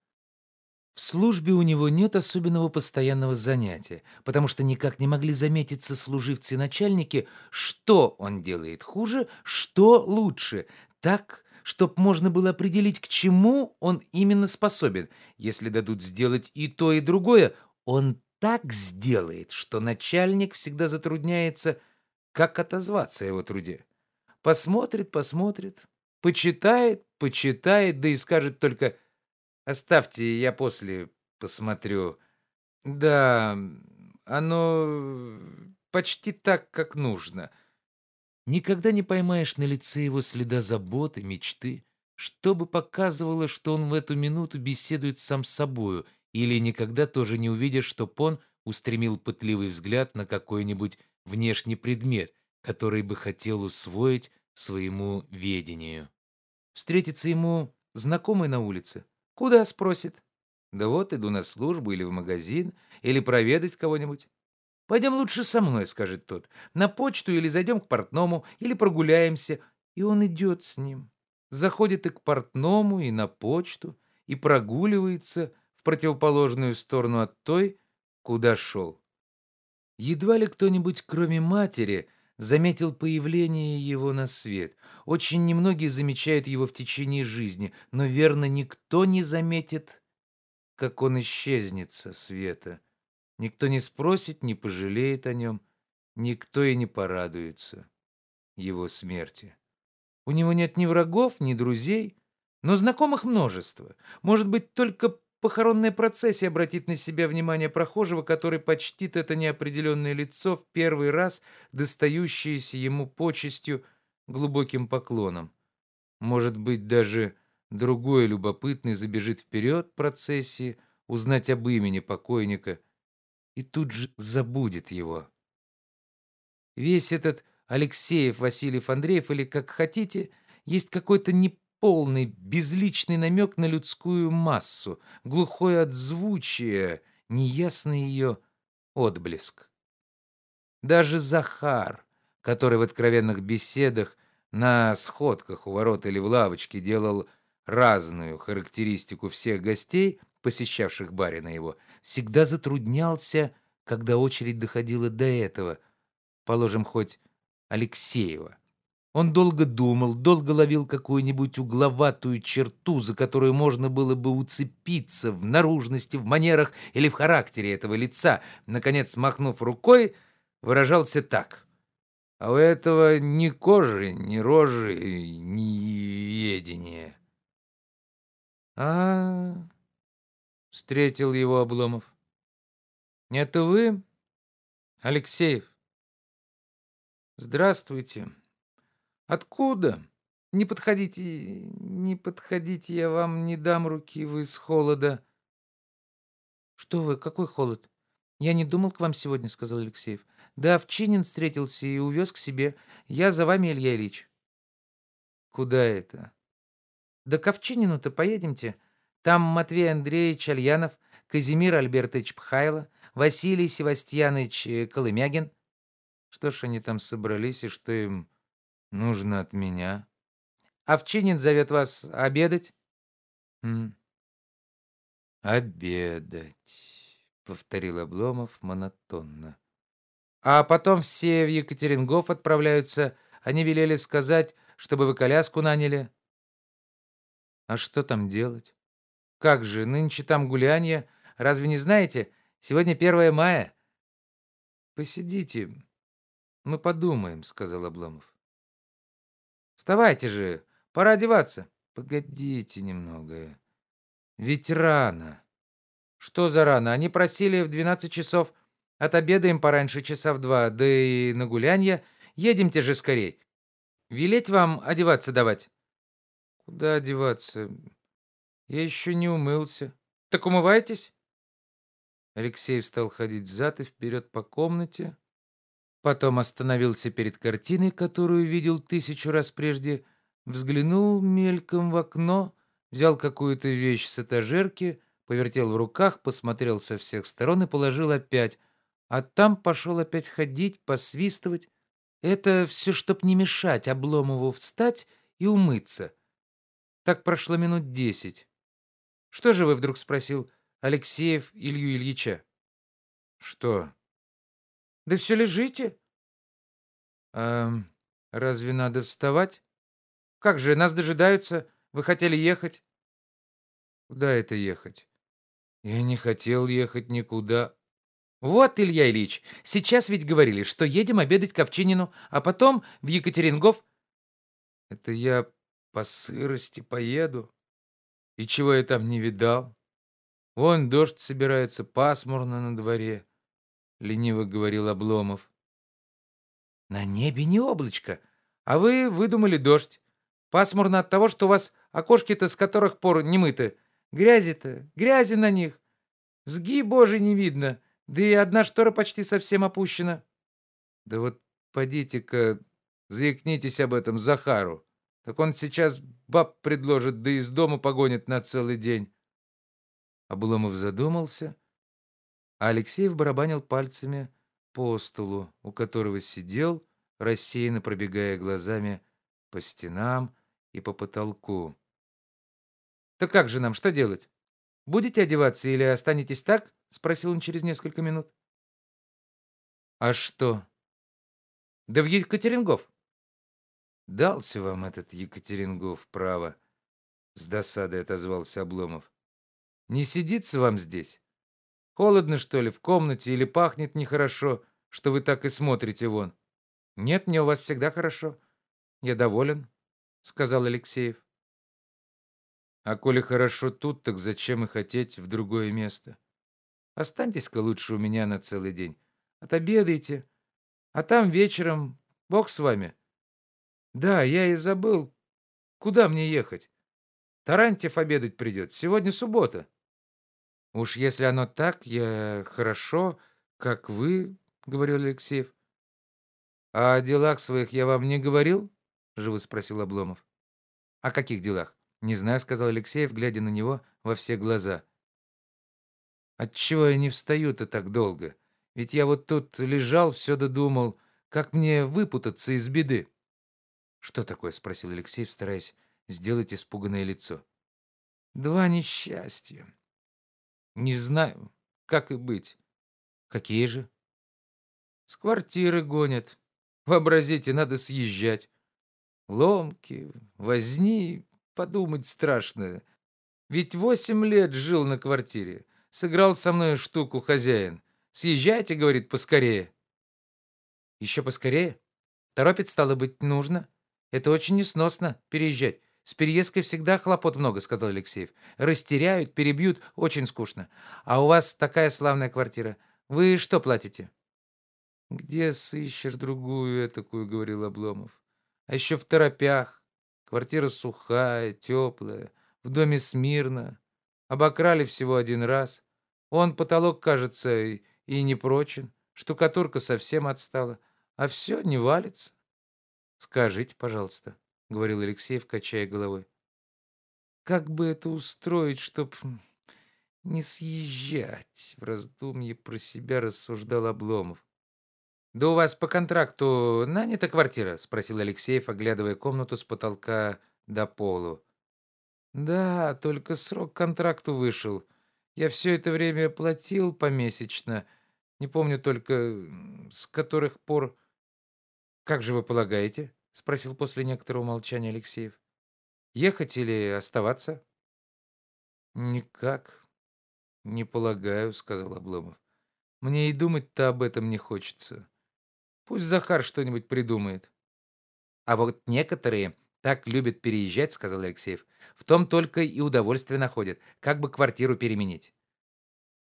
В службе у него нет особенного постоянного занятия, потому что никак не могли заметить сослуживцы и начальники, что он делает хуже, что лучше, так, чтоб можно было определить, к чему он именно способен. Если дадут сделать и то, и другое, он так сделает, что начальник всегда затрудняется, как отозваться о его труде. Посмотрит, посмотрит, почитает, почитает, да и скажет только – Оставьте, я после посмотрю. Да, оно почти так, как нужно. Никогда не поймаешь на лице его следа заботы, мечты, чтобы показывало, что он в эту минуту беседует сам с собою, или никогда тоже не увидишь, что он устремил пытливый взгляд на какой-нибудь внешний предмет, который бы хотел усвоить своему ведению. Встретится ему знакомый на улице, «Куда?» — спросит. «Да вот, иду на службу или в магазин, или проведать кого-нибудь». «Пойдем лучше со мной», — скажет тот. «На почту или зайдем к портному, или прогуляемся». И он идет с ним. Заходит и к портному, и на почту, и прогуливается в противоположную сторону от той, куда шел. Едва ли кто-нибудь, кроме матери, заметил появление его на свет. Очень немногие замечают его в течение жизни, но верно никто не заметит, как он исчезнет со света. Никто не спросит, не пожалеет о нем, никто и не порадуется его смерти. У него нет ни врагов, ни друзей, но знакомых множество. Может быть, только похоронной процессии обратит на себя внимание прохожего, который почтит это неопределенное лицо в первый раз, достающееся ему почестью глубоким поклоном. Может быть, даже другой любопытный забежит вперед процессии, узнать об имени покойника и тут же забудет его. Весь этот Алексеев, Васильев, Андреев или как хотите, есть какой-то неполный, безличный намек на людскую массу, глухое отзвучие, неясный ее отблеск. Даже Захар, который в откровенных беседах на сходках у ворот или в лавочке делал разную характеристику всех гостей, посещавших барина его, всегда затруднялся, когда очередь доходила до этого, положим, хоть Алексеева. Он долго думал, долго ловил какую-нибудь угловатую черту, за которую можно было бы уцепиться в наружности, в манерах или в характере этого лица. Наконец, махнув рукой, выражался так. А у этого ни кожи, ни рожи, ни едения. А, -а, -а встретил его Обломов. Это вы, Алексеев? Здравствуйте. Откуда? Не подходите, не подходите, я вам не дам руки, вы с холода. Что вы, какой холод? Я не думал к вам сегодня, сказал Алексеев. Да, Овчинин встретился и увез к себе. Я за вами, Илья Ильич. Куда это? Да к Овчинину-то поедемте. Там Матвей Андреевич Альянов, Казимир Альбертович Пхайло, Василий Севастьянович э, Колымягин. Что ж они там собрались и что им нужно от меня? Овчинин зовет вас обедать? М Обедать, повторил Обломов монотонно. А потом все в Екатерингов отправляются. Они велели сказать, чтобы вы коляску наняли. А что там делать? Как же, нынче там гулянье. Разве не знаете? Сегодня 1 мая. Посидите, мы подумаем, сказал Обломов. Вставайте же, пора одеваться. Погодите немного. Ведь рано. Что за рано? Они просили в 12 часов. Отобедаем пораньше, часа в два, да и на гулянье. Едемте же скорей. Велеть вам одеваться давать. Куда одеваться? Я еще не умылся. Так умывайтесь. Алексей стал ходить взад и вперед по комнате, Потом остановился перед картиной, которую видел тысячу раз прежде, взглянул мельком в окно, взял какую-то вещь с этажерки, повертел в руках, посмотрел со всех сторон и положил опять, а там пошел опять ходить, посвистывать. Это все, чтоб не мешать Обломову встать и умыться. Так прошло минут десять. «Что же вы вдруг?» — спросил Алексеев Илью Ильича. «Что?» Да все лежите. А разве надо вставать? Как же, нас дожидаются. Вы хотели ехать? Куда это ехать? Я не хотел ехать никуда. Вот, Илья Ильич, сейчас ведь говорили, что едем обедать к Овчинину, а потом в Екатерингов. Это я по сырости поеду. И чего я там не видал? Вон дождь собирается, пасмурно на дворе лениво говорил Обломов. На небе не облачко, а вы выдумали дождь. Пасмурно от того, что у вас окошки-то с которых пор не мыты. Грязи-то, грязи на них. Сги божий не видно, да и одна штора почти совсем опущена. Да вот подите-ка, заикнитесь об этом Захару. Так он сейчас баб предложит, да из дома погонит на целый день. Обломов задумался а Алексеев барабанил пальцами по столу, у которого сидел, рассеянно пробегая глазами по стенам и по потолку. «Так как же нам, что делать? Будете одеваться или останетесь так?» — спросил он через несколько минут. «А что?» «Да в Екатерингов». «Дался вам этот Екатерингов, право», — с досадой отозвался Обломов. «Не сидится вам здесь?» Холодно, что ли, в комнате или пахнет нехорошо, что вы так и смотрите вон? Нет, мне у вас всегда хорошо. Я доволен, сказал Алексеев. А коли хорошо тут, так зачем и хотеть в другое место? Останьтесь-ка лучше у меня на целый день. Отобедайте, а там вечером Бог с вами. Да, я и забыл. Куда мне ехать? Тарантьев обедать придет. Сегодня суббота. Уж если оно так, я хорошо, как вы, говорил Алексеев. А о делах своих я вам не говорил? живо спросил Обломов. О каких делах? Не знаю, сказал Алексеев, глядя на него во все глаза. Отчего я не встаю-то так долго? Ведь я вот тут лежал, все додумал, как мне выпутаться из беды. Что такое? спросил Алексей, стараясь сделать испуганное лицо. Два несчастья. Не знаю, как и быть. Какие же? С квартиры гонят. Вообразите, надо съезжать. Ломки, возни, подумать страшно. Ведь восемь лет жил на квартире. Сыграл со мной штуку хозяин. Съезжайте, говорит, поскорее. Еще поскорее? Торопить стало быть нужно. Это очень несносно переезжать. С переездкой всегда хлопот много, сказал Алексеев. Растеряют, перебьют, очень скучно. А у вас такая славная квартира. Вы что платите? Где сыщешь другую такую, говорил Обломов. А еще в торопях. Квартира сухая, теплая, в доме смирно. Обокрали всего один раз. Он потолок, кажется, и не прочен. Штукатурка совсем отстала, а все не валится. Скажите, пожалуйста, говорил Алексеев, качая головой. Как бы это устроить, чтоб не съезжать? В раздумье про себя рассуждал Обломов. Да у вас по контракту нанята квартира, спросил Алексеев, оглядывая комнату с потолка до полу. Да, только срок контракту вышел. Я все это время платил помесячно. Не помню только, с которых пор... Как же вы полагаете? Спросил после некоторого молчания Алексеев. Ехать или оставаться? Никак. Не полагаю, сказал Обломов. Мне и думать-то об этом не хочется. Пусть Захар что-нибудь придумает. А вот некоторые так любят переезжать, сказал Алексеев. В том только и удовольствие находят, как бы квартиру переменить.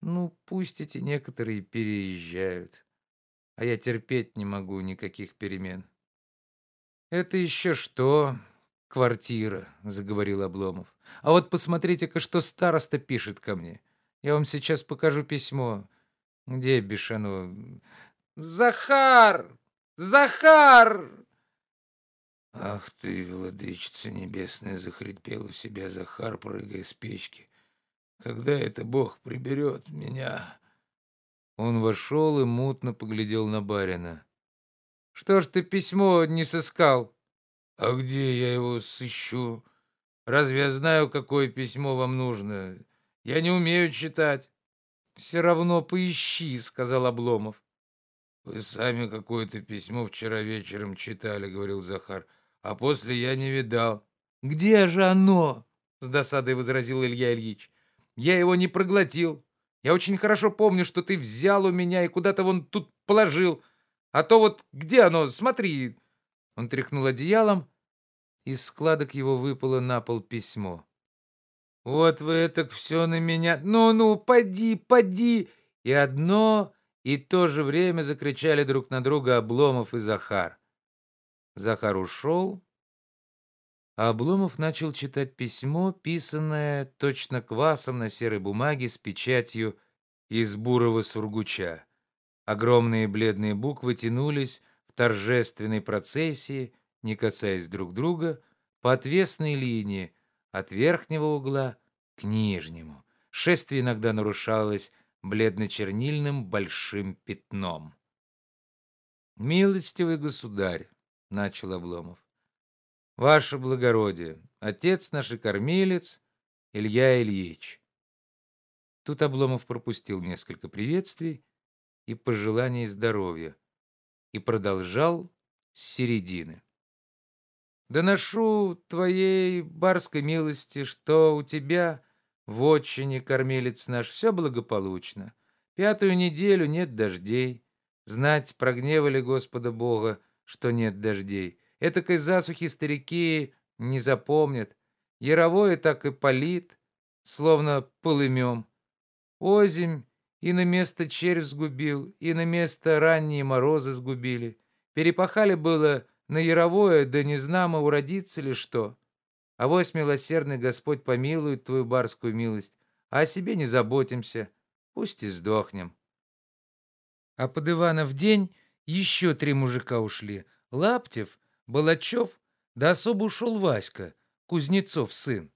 Ну, пусть эти некоторые переезжают. А я терпеть не могу никаких перемен. Это еще что? Квартира, заговорил Обломов. А вот посмотрите-ка, что староста пишет ко мне. Я вам сейчас покажу письмо. Где Бешано? Захар! Захар! Ах ты, владычица небесная, захрипел у себя Захар, прыгая с печки. Когда это Бог приберет меня?» Он вошел и мутно поглядел на барина. «Что ж ты письмо не сыскал?» «А где я его сыщу? Разве я знаю, какое письмо вам нужно? Я не умею читать». «Все равно поищи», — сказал Обломов. «Вы сами какое-то письмо вчера вечером читали», — говорил Захар, «а после я не видал». «Где же оно?» — с досадой возразил Илья Ильич. Я его не проглотил. Я очень хорошо помню, что ты взял у меня и куда-то вон тут положил. А то вот где оно? Смотри. Он тряхнул одеялом, из складок его выпало на пол письмо. Вот вы это все на меня. Ну-ну, поди, поди. И одно и то же время закричали друг на друга Обломов и Захар. Захар ушел, а Обломов начал читать письмо, писанное точно квасом на серой бумаге с печатью из бурого сургуча. Огромные бледные буквы тянулись в торжественной процессии, не касаясь друг друга, по отвесной линии от верхнего угла к нижнему. Шествие иногда нарушалось бледно-чернильным большим пятном. «Милостивый государь», — начал Обломов, Ваше благородие, отец наш и кормилец Илья Ильич. Тут Обломов пропустил несколько приветствий и пожеланий здоровья и продолжал с середины. Доношу твоей барской милости, что у тебя в отчине кормилец наш все благополучно. Пятую неделю нет дождей. Знать прогневали Господа Бога, что нет дождей. Этакой засухи старики не запомнят. Яровое так и палит, словно полымем. Озимь и на место червь сгубил, и на место ранние морозы сгубили. Перепахали было на яровое, да не знамо уродится ли что. Авось милосердный Господь помилует твою барскую милость, а о себе не заботимся, пусть и сдохнем. А под Ивана в день еще три мужика ушли. Лаптев, Балачев, да особо ушел Васька, Кузнецов сын.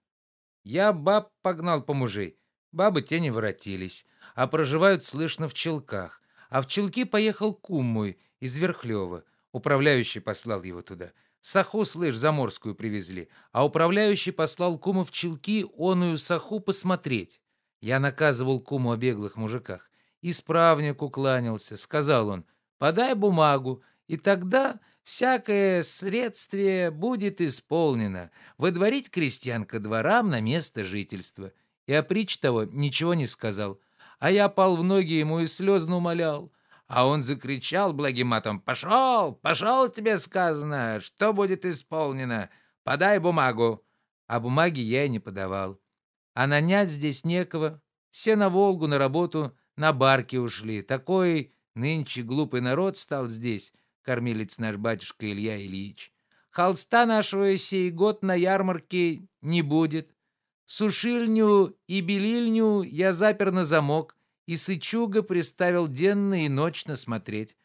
Я баб погнал по мужей. Бабы те не воротились, а проживают, слышно, в Челках. А в Челки поехал кум мой из Верхлева. Управляющий послал его туда. Саху, слышь, заморскую привезли, а управляющий послал кума в Челки оную саху посмотреть. Я наказывал куму о беглых мужиках. Исправнику кланялся, сказал он, подай бумагу, и тогда всякое средствие будет исполнено, выдворить крестьян ко дворам на место жительства. И о притч того ничего не сказал. А я пал в ноги ему и слезно умолял. А он закричал благим матом, «Пошел, пошел, тебе сказано, что будет исполнено, подай бумагу». А бумаги я и не подавал. А нанять здесь некого, все на Волгу, на работу, на барке ушли. Такой нынче глупый народ стал здесь, кормилец наш батюшка Илья Ильич. Холста нашего сей год на ярмарке не будет. Сушильню и белильню я запер на замок, и Сычуга приставил денно и ночно смотреть.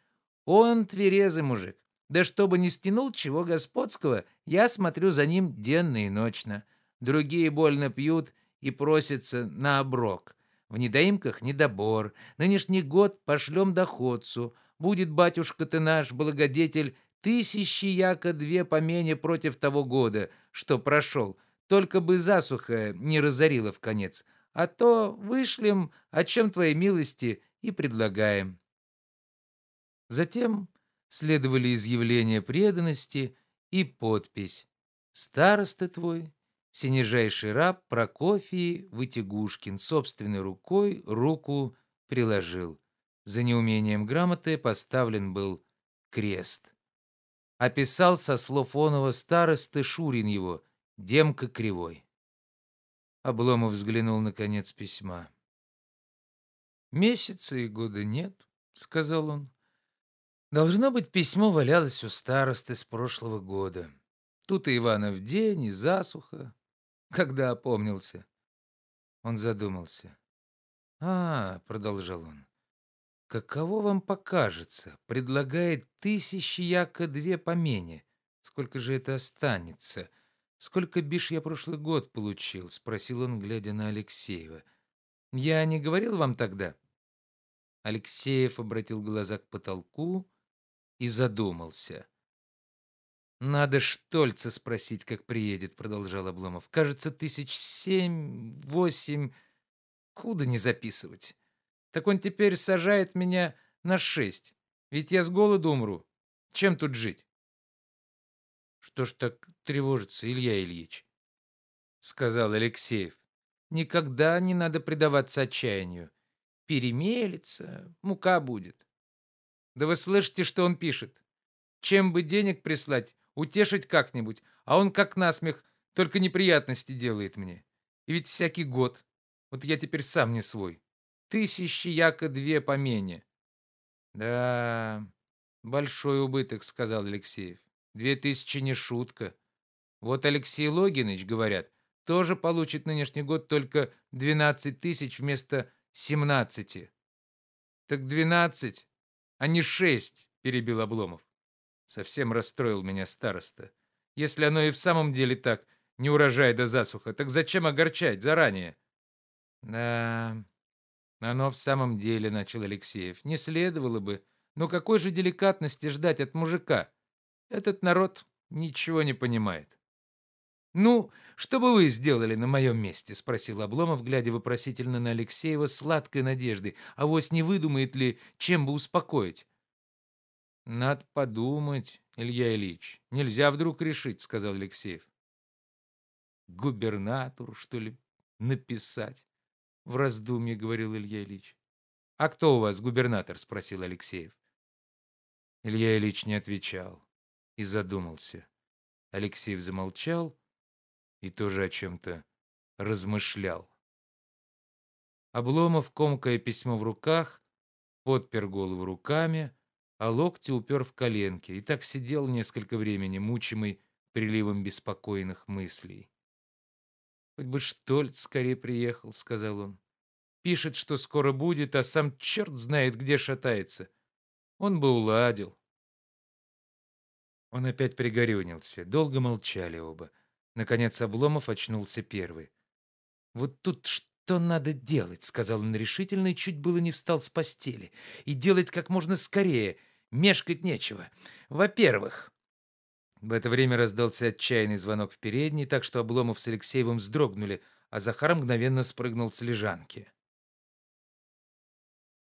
Он тверезый мужик. Да чтобы не стянул чего господского, я смотрю за ним денно и ночно. Другие больно пьют и просятся на оброк. В недоимках недобор. Нынешний год пошлем доходцу. Будет, батюшка ты наш, благодетель, тысячи яко две помене против того года, что прошел. Только бы засуха не разорила в конец а то вышлем, о чем твоей милости и предлагаем». Затем следовали изъявления преданности и подпись «Староста твой, всенижайший раб Прокофий Вытягушкин собственной рукой руку приложил. За неумением грамоты поставлен был крест. Описал со слов оного старосты Шурин его, Демка Кривой. Обломов взглянул на конец письма. «Месяца и года нет», — сказал он. «Должно быть, письмо валялось у старосты с прошлого года. Тут и Иванов день, и засуха. Когда опомнился?» Он задумался. «А, — продолжал он, — каково вам покажется, предлагает тысячи яко две помене. Сколько же это останется?» «Сколько биш я прошлый год получил?» — спросил он, глядя на Алексеева. «Я не говорил вам тогда?» Алексеев обратил глаза к потолку и задумался. «Надо Штольца спросить, как приедет», — продолжал Обломов. «Кажется, тысяч семь, восемь. Худо не записывать. Так он теперь сажает меня на шесть. Ведь я с голоду умру. Чем тут жить?» Что ж так тревожится, Илья Ильич? Сказал Алексеев. Никогда не надо предаваться отчаянию. Перемелится, мука будет. Да вы слышите, что он пишет? Чем бы денег прислать, утешить как-нибудь, а он как насмех, только неприятности делает мне. И ведь всякий год. Вот я теперь сам не свой. Тысячи яко две помене. Да, большой убыток, сказал Алексеев. Две тысячи не шутка. Вот Алексей Логиныч, говорят, тоже получит нынешний год только 12 тысяч вместо 17. Так 12, а не 6, перебил Обломов. Совсем расстроил меня староста. Если оно и в самом деле так, не урожай да засуха, так зачем огорчать заранее? Да, оно в самом деле, начал Алексеев. Не следовало бы. Но какой же деликатности ждать от мужика? Этот народ ничего не понимает. «Ну, что бы вы сделали на моем месте?» — спросил Обломов, глядя вопросительно на Алексеева сладкой надеждой. «Авось не выдумает ли, чем бы успокоить?» «Надо подумать, Илья Ильич. Нельзя вдруг решить», — сказал Алексеев. «Губернатору, что ли, написать?» — в раздумье говорил Илья Ильич. «А кто у вас губернатор?» — спросил Алексеев. Илья Ильич не отвечал и задумался. Алексеев замолчал и тоже о чем-то размышлял. Обломов, комкая письмо в руках, подпер голову руками, а локти упер в коленки и так сидел несколько времени, мучимый приливом беспокойных мыслей. «Хоть бы Штольц скорее приехал», — сказал он. «Пишет, что скоро будет, а сам черт знает, где шатается. Он бы уладил». Он опять пригорюнился. Долго молчали оба. Наконец Обломов очнулся первый. «Вот тут что надо делать?» — сказал он решительно и чуть было не встал с постели. «И делать как можно скорее. Мешкать нечего. Во-первых...» В это время раздался отчаянный звонок в передней, так что Обломов с Алексеевым вздрогнули, а Захар мгновенно спрыгнул с лежанки.